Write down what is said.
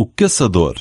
o caçador.